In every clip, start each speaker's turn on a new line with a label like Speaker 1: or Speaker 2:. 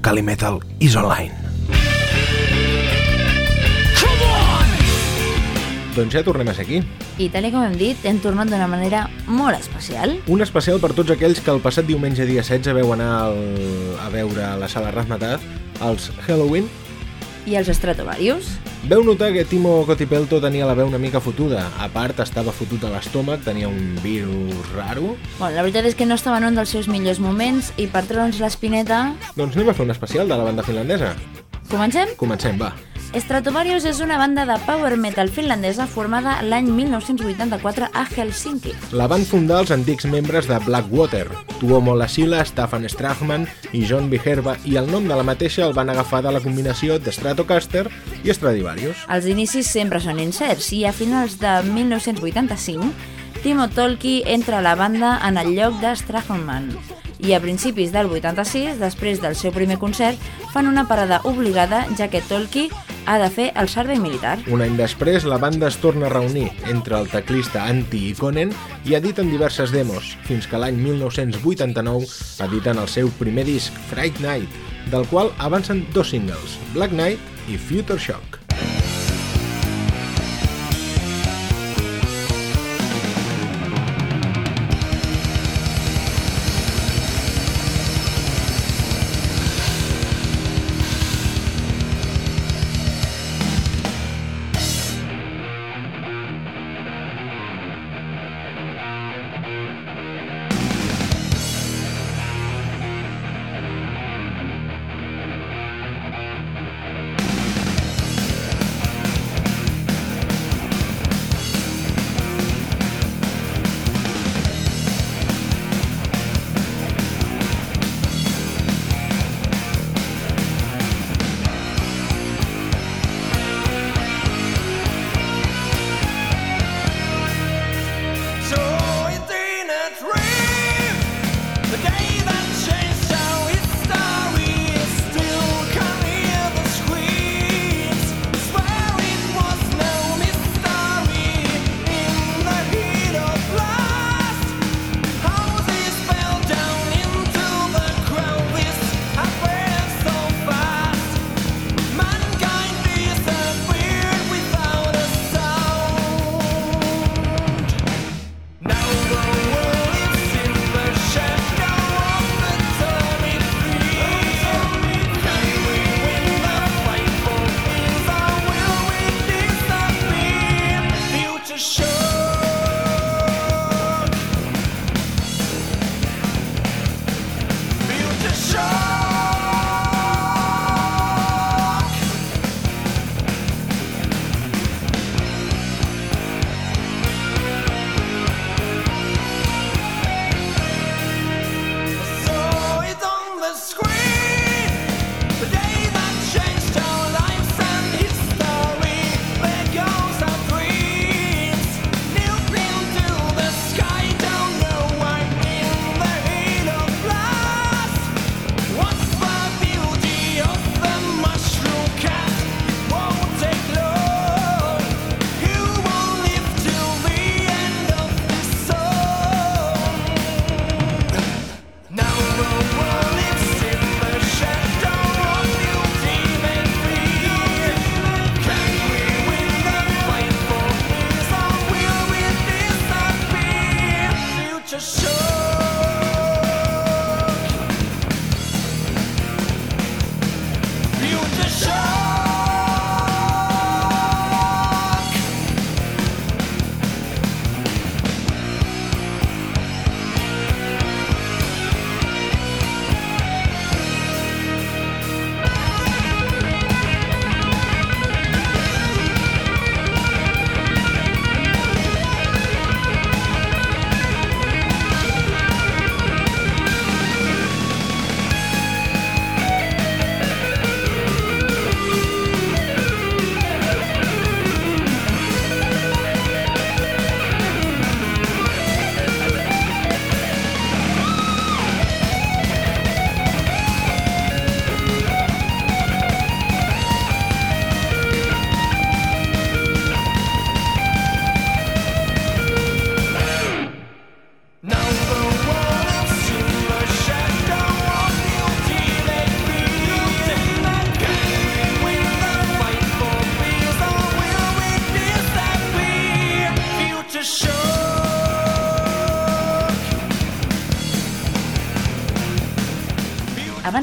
Speaker 1: Calimetal is online. Doncs ja tornem a ser aquí.
Speaker 2: I tal com hem dit, hem tornat d'una manera molt especial.
Speaker 1: Un especial per tots aquells que el passat diumenge dia 16 veu anar al, a veure a la sala Razmataz els Halloween.
Speaker 2: I els Stratovarius.
Speaker 1: Veu notar que Timo Cotipelto tenia la veu una mica fotuda. A part, estava fotut a l'estómac, tenia un virus raro.
Speaker 2: Bueno, la veritat és que no estava en un dels seus millors moments i per treure'ns l'espineta...
Speaker 1: Doncs anem a fer un especial de la banda finlandesa.
Speaker 2: Comencem?
Speaker 1: Comencem, va.
Speaker 2: Stratovarius és una banda de power metal finlandesa formada l'any 1984 a Helsinki.
Speaker 1: La van fundar els antics membres de Blackwater, Tuomo Lasila, Staffan Strachman i John Viherba, i el nom de la mateixa el van agafar de la combinació de Stratocaster i Stradivarius.
Speaker 2: Els inicis sempre són incerts i a finals de 1985 Timo Tolki entra a la banda en el lloc de Strachman i a principis del 86, després del seu primer concert, fan una parada obligada ja que Tolki ha de fer el servei militar.
Speaker 1: Un any després, la banda es torna a reunir entre el teclista Antti Ikonen i editen diverses demos, fins que l'any 1989 editen el seu primer disc, Fright Night, del qual avancen dos singles, Black Knight i Future Shock.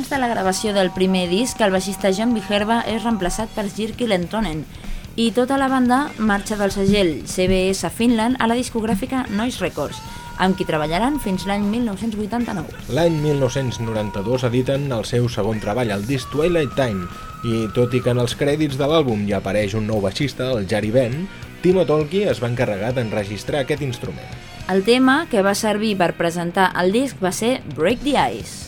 Speaker 2: Abans de la gravació del primer disc, el baixista John Biherba és reemplaçat per Jirki Lentonen i tota la banda marxa del segell CBS Finland a la discogràfica Noise Records, amb qui treballaran fins l'any 1989.
Speaker 1: L'any 1992 editen el seu segon treball, el disc Twilight Time, i tot i que en els crèdits de l'àlbum hi apareix un nou baixista, el Jari Ben, Timo Tolki es va encarregar d'enregistrar aquest instrument.
Speaker 2: El tema que va servir per presentar el disc va ser Break the Ice.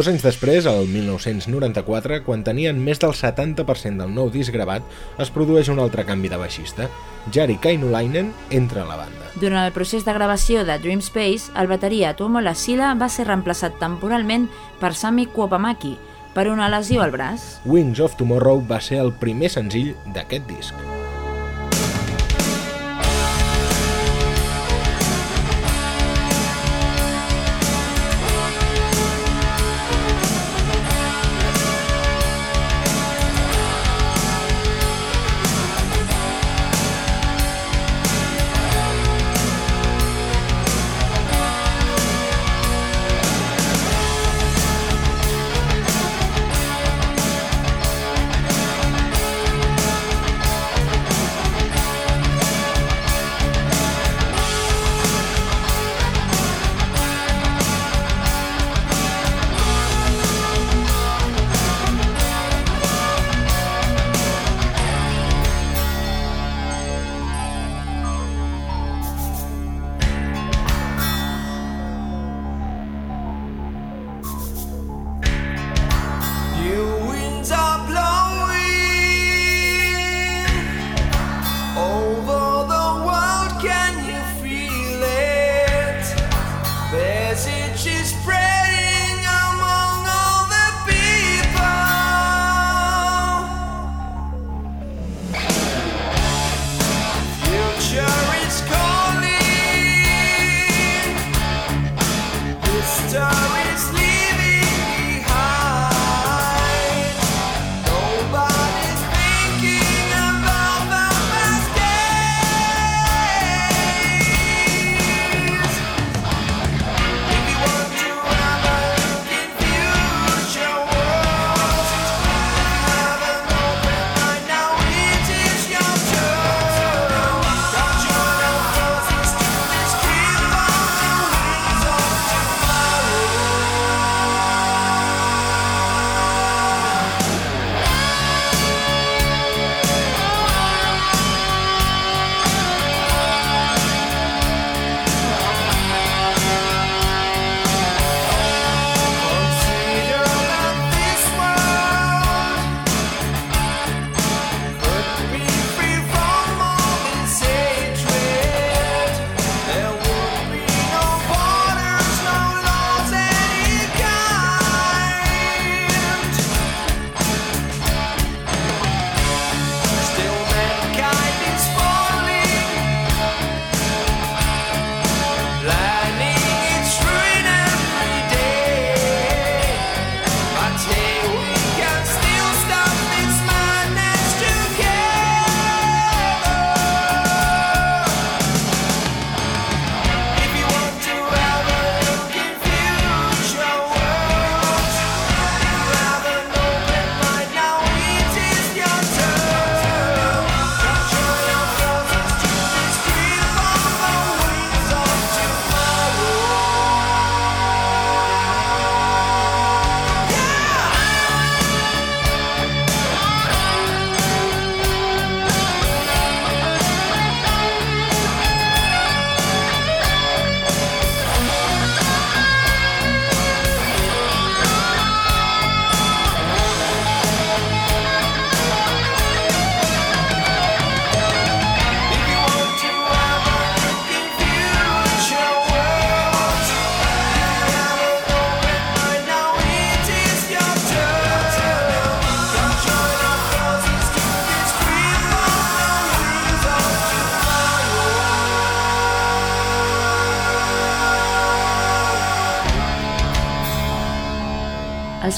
Speaker 3: Dos anys després, el 1994, quan tenien més del 70% del nou disc gravat, es produeix un altre canvi de baixista. Jari Kainulainen entra a la banda.
Speaker 2: Durant el procés de gravació de Dream Space, el bateria Tuomo Lassila va ser reemplaçat temporalment per Sami Kuopamaki per una lesió al braç.
Speaker 3: Wings of Tomorrow va ser el primer senzill d'aquest disc.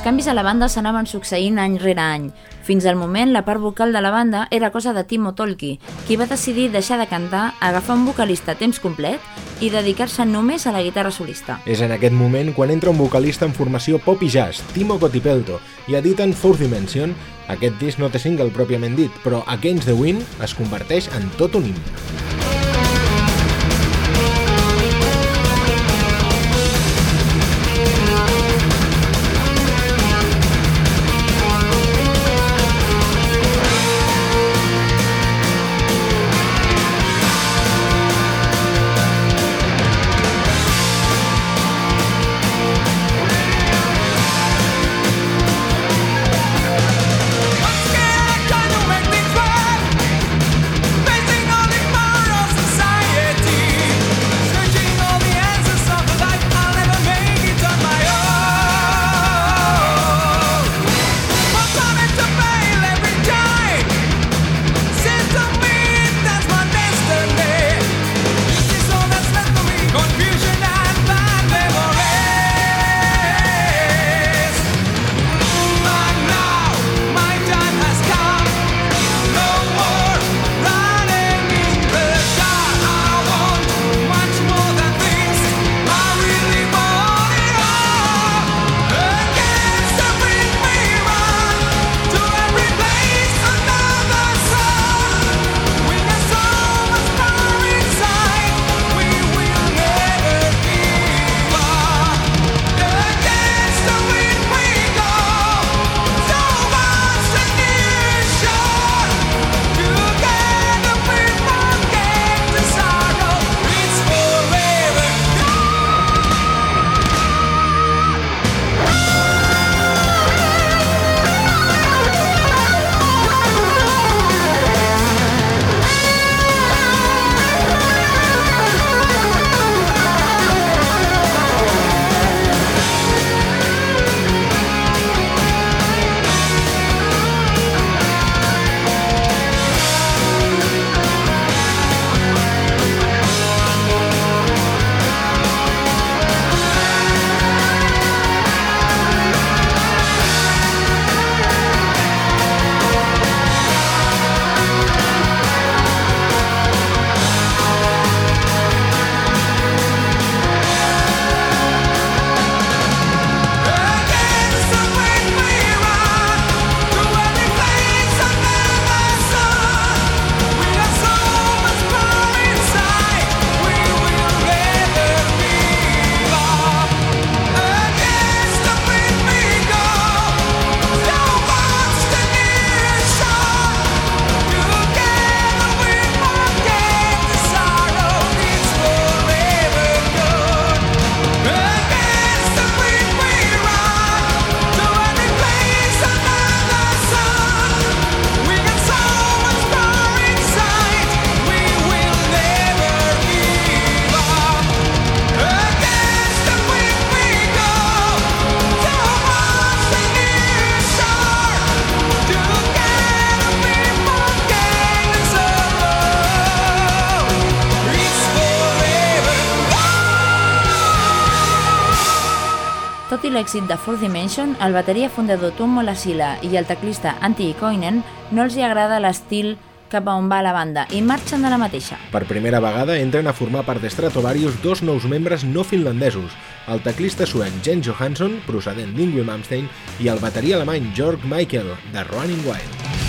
Speaker 2: Canvis a la banda s'anaven succeint any rere any. Fins al moment, la part vocal de la banda era cosa de Timo Tolki, qui va decidir deixar de cantar, agafar un vocalista a temps complet i dedicar-se només a la guitarra solista.
Speaker 3: És en aquest moment quan entra un vocalista en formació pop i jazz, Timo Cotipelto, i editen Fourth Dimension. Aquest disc no té single pròpiament dit, però Against the Wind es converteix en tot un himne.
Speaker 2: Tot i l'èxit de Fourth Dimension, el bateria fundador Tom Molasila i el teclista Antti Ikoinen no els hi agrada l'estil cap a on va la banda i marxen de la mateixa.
Speaker 3: Per primera vegada entren a formar part de Stratovarius dos nous membres no finlandesos, el teclista suec Jens Johansson, procedent d'Ingrid Malmsteen, i el bateria alemany Jörg Michael, de Running Wild.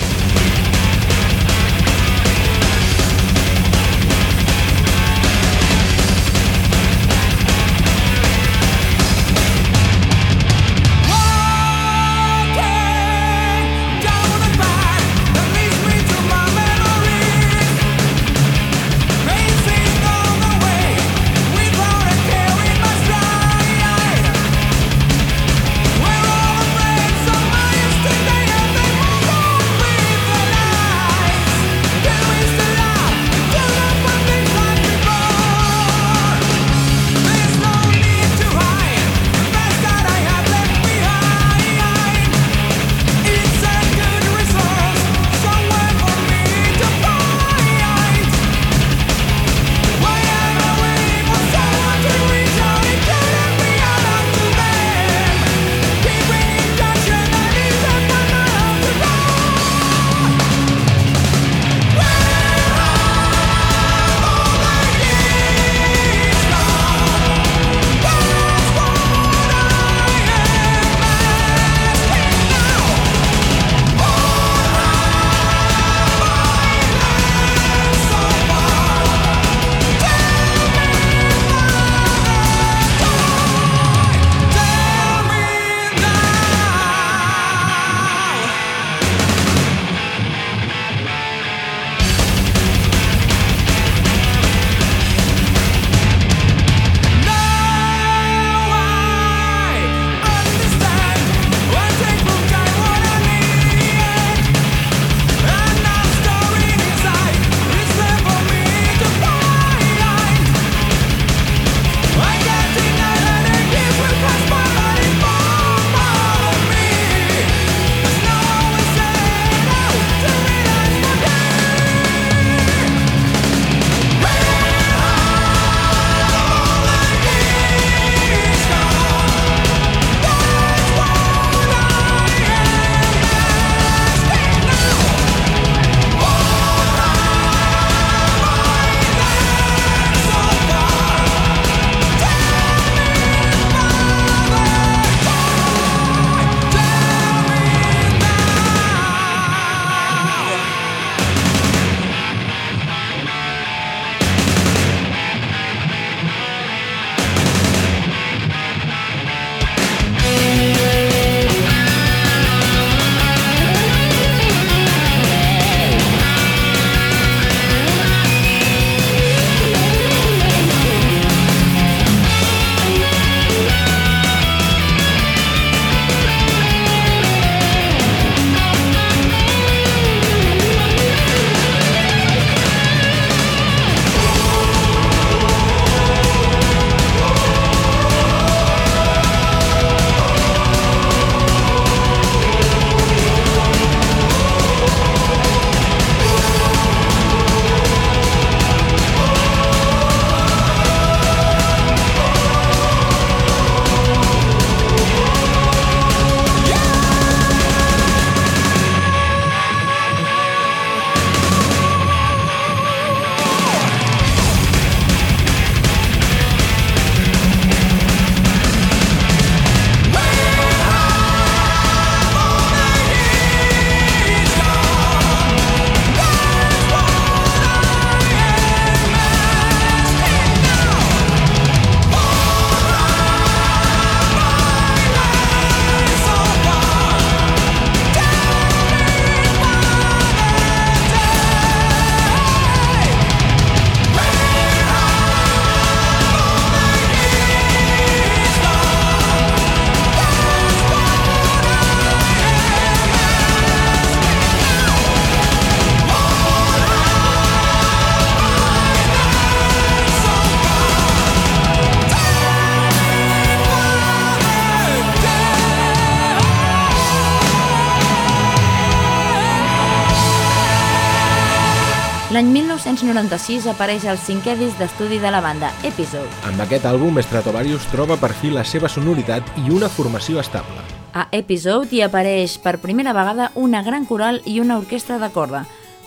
Speaker 2: 1996 apareix el cinquè disc d'estudi de la banda, Episode.
Speaker 1: Amb aquest àlbum, Stratovarius troba per fi la seva sonoritat i una formació estable.
Speaker 2: A Episode hi apareix per primera vegada una gran coral i una orquestra de corda.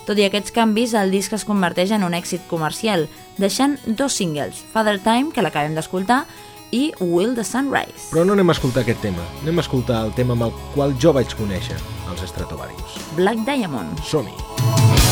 Speaker 2: Tot i aquests canvis, el disc es converteix en un èxit comercial, deixant dos singles, Father Time, que l'acabem d'escoltar, i Will the Sunrise.
Speaker 1: Però no anem a escoltar aquest tema, anem a escoltar el tema amb el qual jo vaig conèixer els Stratovarius.
Speaker 2: Black Diamond.
Speaker 1: Som-hi!
Speaker 4: Thank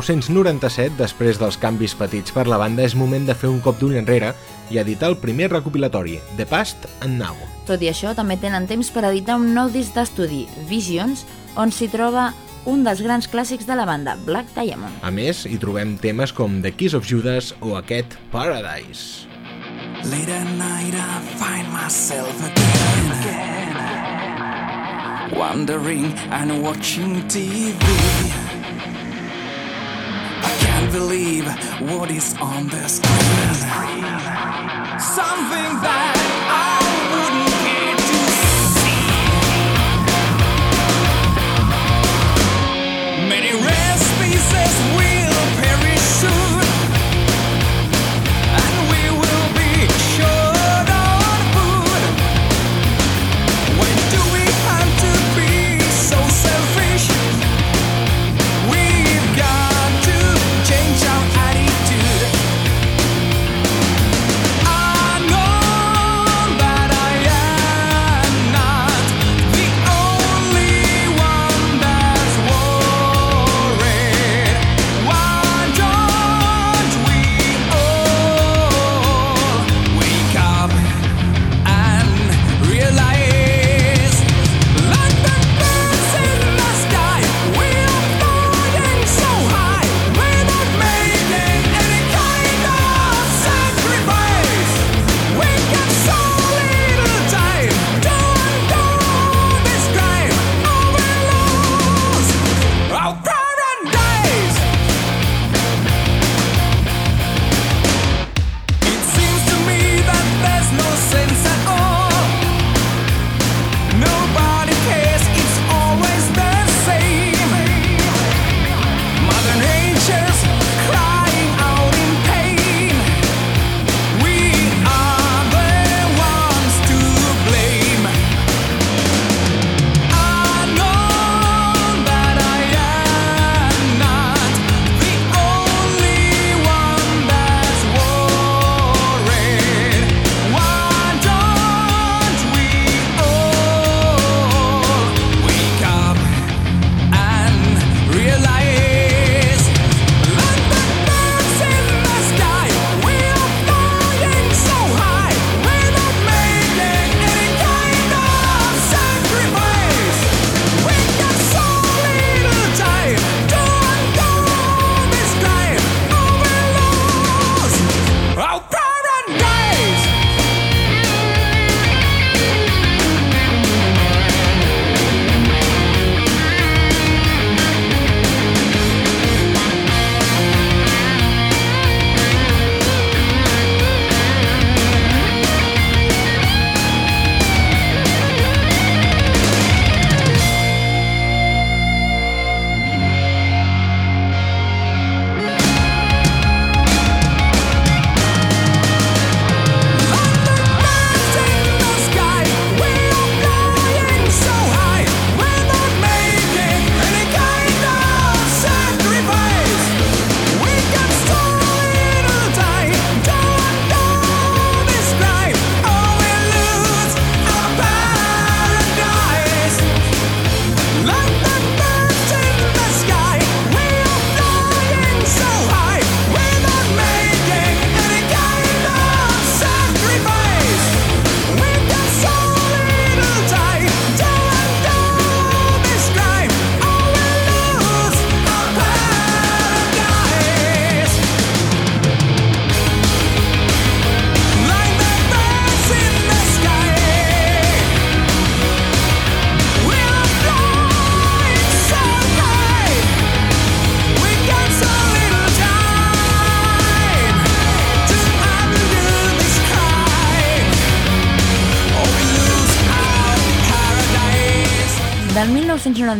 Speaker 3: 1997, després dels canvis petits per la banda, és moment de fer un cop d'ull enrere i editar el primer recopilatori, The Past and Now.
Speaker 2: Tot i això, també tenen temps per editar un nou disc d'estudi, Visions, on s'hi troba un dels grans clàssics de la banda, Black Diamond.
Speaker 3: A més, hi trobem temes com The Kiss of Judas o aquest Paradise. Late at night I find myself again, again Wandering and watching TV I can't believe what is on the screen Something that I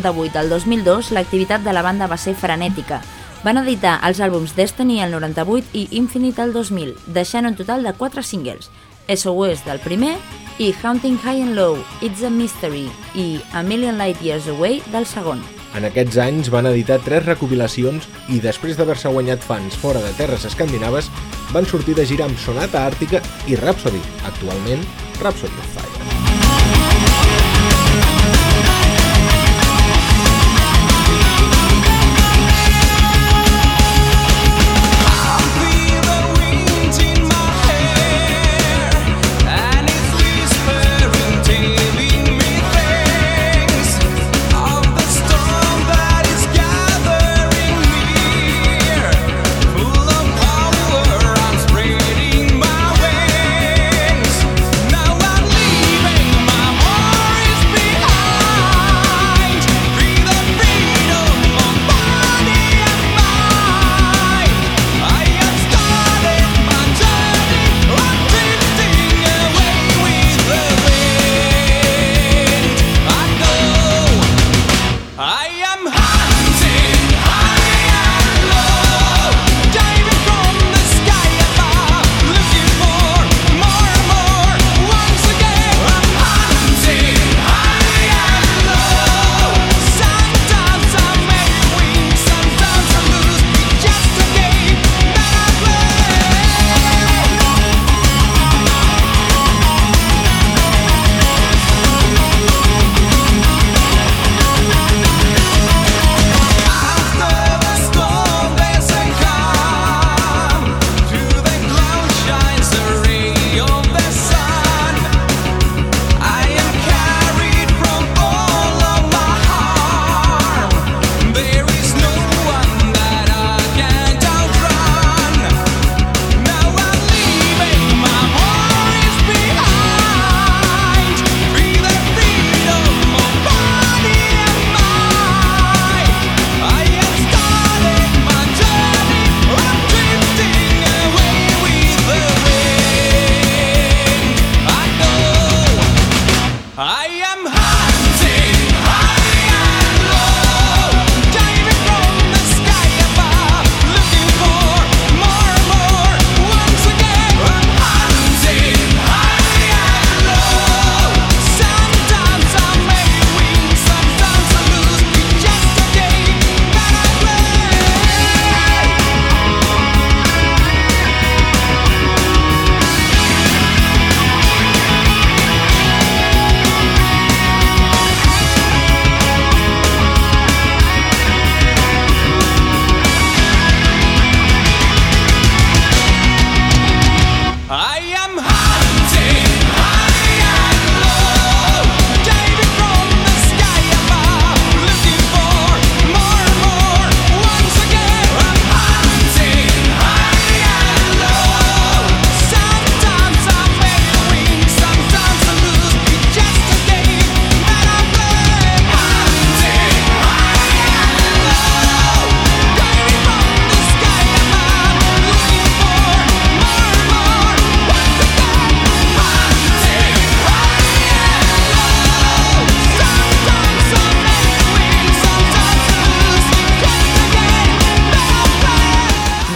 Speaker 2: 1998 al 2002, l'activitat de la banda va ser frenètica. Van editar els àlbums Destiny el 98 i Infinite el 2000, deixant un total de 4 singles, SOS del primer i Haunting High and Low, It's a Mystery i A Million Light Years Away del segon.
Speaker 3: En aquests anys van editar tres recopilacions i després d'haver-se guanyat fans fora de terres escandinaves, van sortir de gira amb Sonata Àrtica i Rhapsody, actualment Rhapsody of Fire.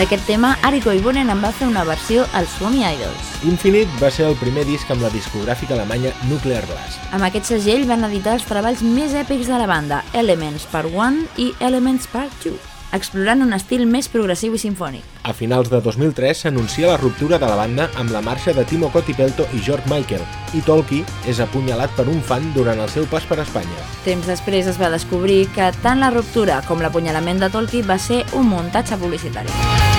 Speaker 3: D'aquest tema, Ariko Ibonen en va fer una versió als Swami Idols.
Speaker 1: Infinite va ser el primer disc amb la discogràfica alemanya Nuclear Blast.
Speaker 3: Amb aquest segell van editar els treballs més èpics de la banda, Elements Part 1 i Elements Part 2 explorant un estil més progressiu i sinfònic.
Speaker 1: A finals de 2003 s'anuncia la ruptura de la banda amb la marxa de Timo Cotipelto i George Michael, i Tolki és apunyalat per un fan durant el seu pas per Espanya.
Speaker 3: Temps després es va descobrir que tant la ruptura com l'apunyalament de Tolki va ser un muntatge publicitari.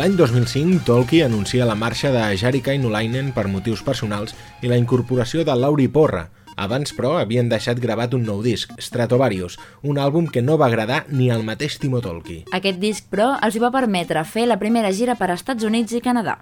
Speaker 1: L'any 2005, Tolki anuncia la marxa de Jari Kainulainen per motius personals i la incorporació de Lauri Porra. Abans, però, havien deixat gravat un nou disc, Stratovarius, un àlbum que no va agradar ni al mateix Timo Tolki.
Speaker 3: Aquest disc, però, els va permetre fer la primera gira per Estats Units i Canadà.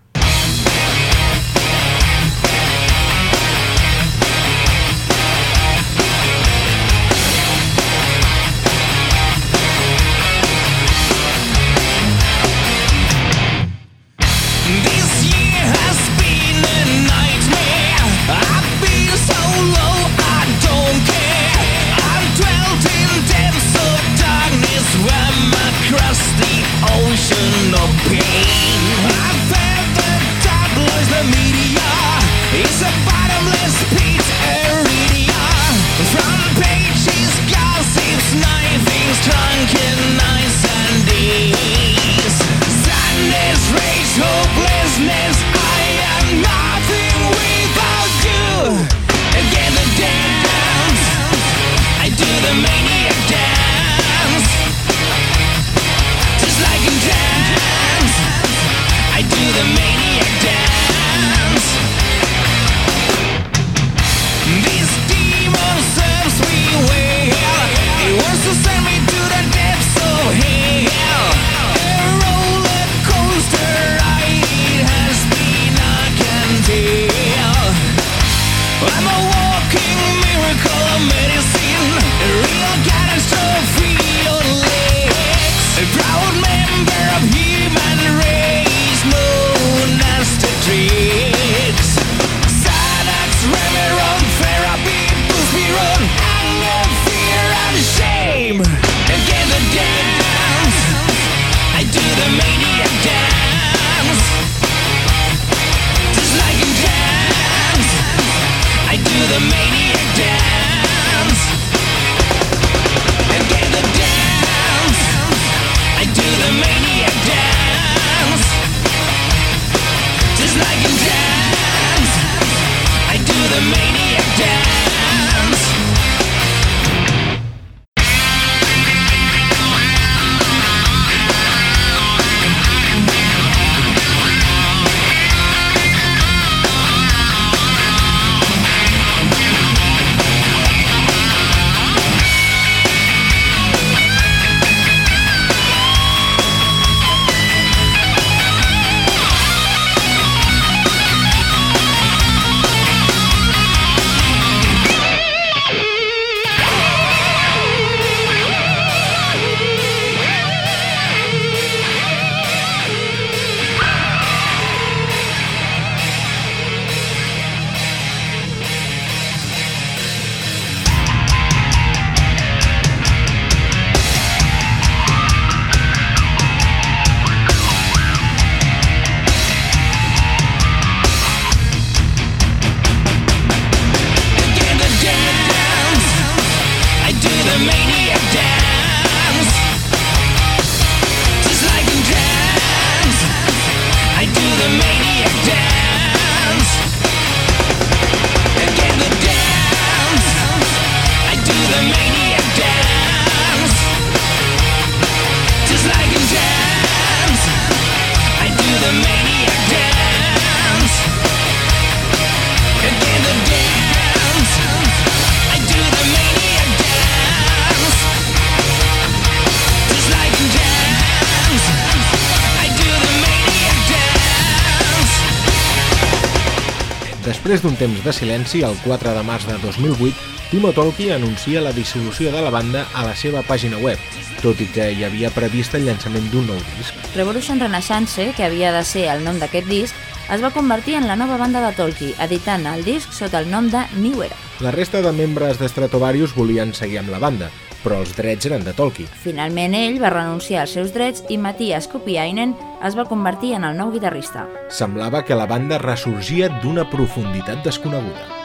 Speaker 1: Després d'un temps de silenci, el 4 de març de 2008, Timo Tolki anuncia la dissolució de la banda a la seva pàgina web, tot i que hi havia previst el llançament d'un nou disc.
Speaker 2: Revolution Renaissance, que havia de ser el nom d'aquest disc, es va convertir en la nova banda de Tolki, editant el disc sota el nom de New Era.
Speaker 1: La resta de membres de Stratovarius volien seguir amb la banda, però els drets eren de Tolki.
Speaker 2: Finalment ell va renunciar als seus drets i Matthias Kupiainen es va convertir en el nou guitarrista.
Speaker 1: Semblava que la banda ressorgia d'una profunditat desconeguda.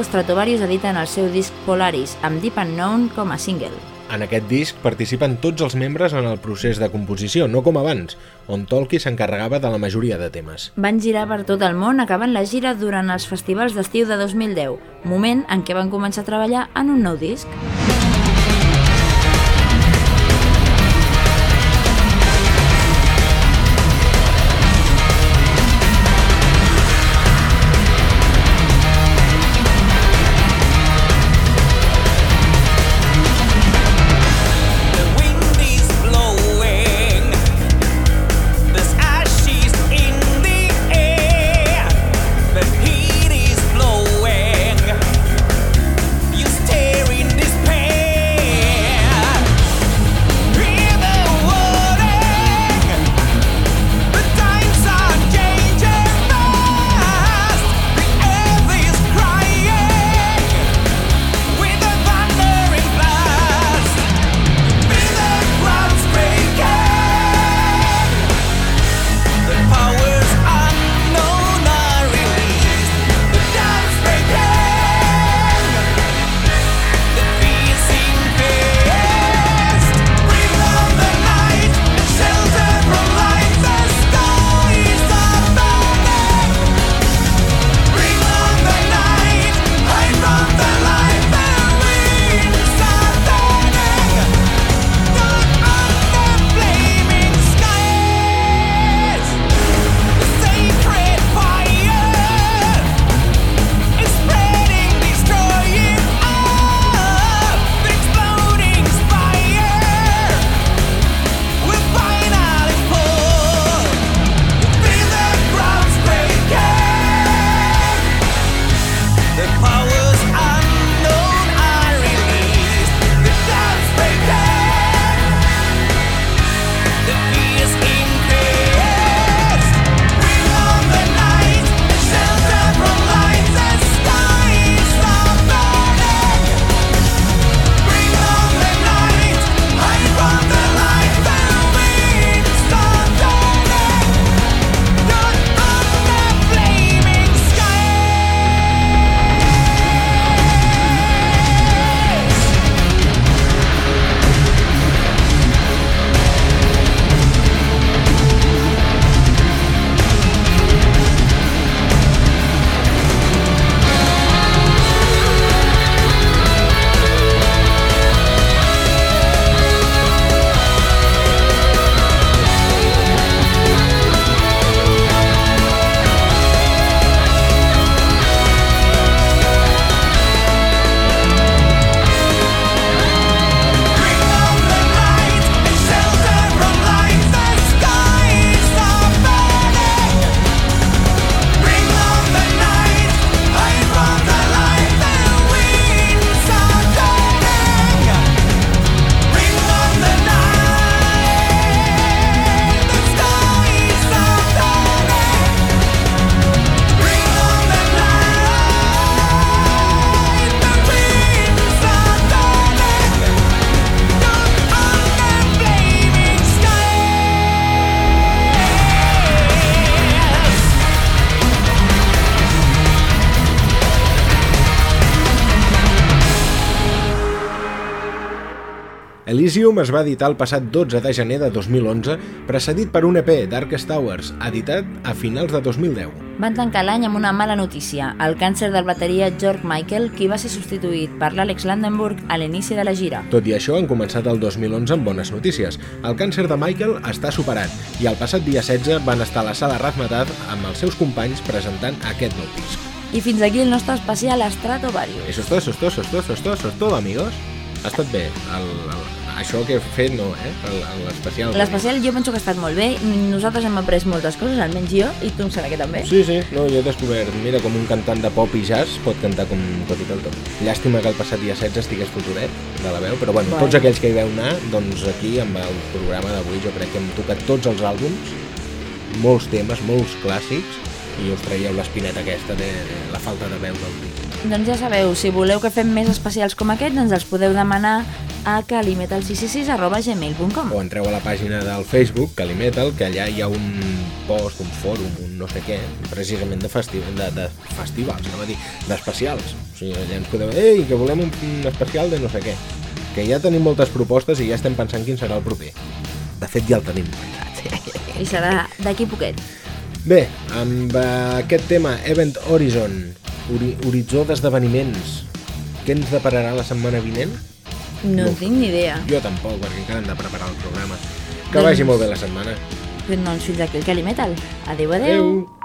Speaker 3: 2009, Stratovarius editen el seu disc Polaris, amb Deep Unknown com a single.
Speaker 1: En aquest disc participen tots els membres en el procés de composició, no com abans, on Tolki s'encarregava de la majoria de temes.
Speaker 3: Van girar per tot el món acabant la gira durant els festivals d'estiu de 2010, moment en què van començar a treballar en un nou disc.
Speaker 1: Es va editar el passat 12 de gener de 2011, precedit per un EP, Darkest Towers, editat a finals de 2010.
Speaker 3: Van tancar l'any amb una mala notícia, el càncer del bateria George Michael, qui va ser substituït per l'Àlex Landenburg a l'inici de la gira.
Speaker 1: Tot i això, han començat el 2011 amb bones notícies. El càncer de Michael està superat i el passat dia 16 van estar a la sala Razmetat amb els seus companys presentant aquest nou disc.
Speaker 3: I fins aquí el nostre especial Stratovarius.
Speaker 1: Eso es todo, eso es todo, eso es todo, eso es todo, eso es todo, amigos. Ha estat bé. El, el, això que he fet no, eh? L'especial.
Speaker 3: L'especial jo penso que ha estat molt bé. Nosaltres hem après moltes coses, almenys jo, i tu em sembla que també.
Speaker 1: Sí, sí, no, jo he descobert, mira, com un cantant de pop i jazz pot cantar com tot i tot. Llàstima que el passat dia 16 estigués fotudet de la veu, però bueno, bueno. tots aquells que hi veu anar, doncs aquí amb el programa d'avui jo crec que hem tocat tots els àlbums, molts temes, molts clàssics, i us traieu l'espineta aquesta de, de la falta de veu del disc.
Speaker 3: Doncs ja sabeu, si voleu que fem més especials com aquest, doncs els podeu demanar a calimetal666
Speaker 1: O entreu a la pàgina del Facebook, Calimetal, que allà hi ha un post, un fòrum, un no sé què, precisament de, festi de, de festivals, no dir, d'especials. O sigui, allà ens podeu dir, ei, que volem un, un especial de no sé què. Que ja tenim moltes propostes i ja estem pensant quin serà el proper. De fet, ja el tenim.
Speaker 3: I serà d'aquí poquet.
Speaker 1: Bé, amb uh, aquest tema Event Horizon, ori horitzó d'esdeveniments, què ens depararà la setmana vinent?
Speaker 3: No, no tinc ni idea.
Speaker 1: Jo tampoc, perquè encara hem de preparar el programa. Que doncs... vagi molt bé la setmana.
Speaker 3: Doncs fins aquí el Calimetal. Adéu, adéu. adéu.